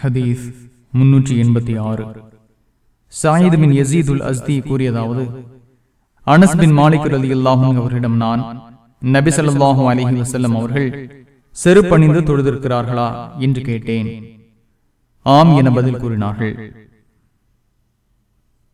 ஹதீஸ் முன்னூற்றி எண்பத்தி ஆறு. சாயிது பின் யசீதுல் அஸ்தி கூறியதாவது அனஸ் பின் மாலிக் அல்லாஹும் அவரிடம் நான் நபி ஸல்லல்லாஹு அலைஹி அவர்கள் செருப்பணிந்து தொழுதிருக்கிறார்களா என்று கேட்டேன். ஆம் என பதில் கூறினார்கள்.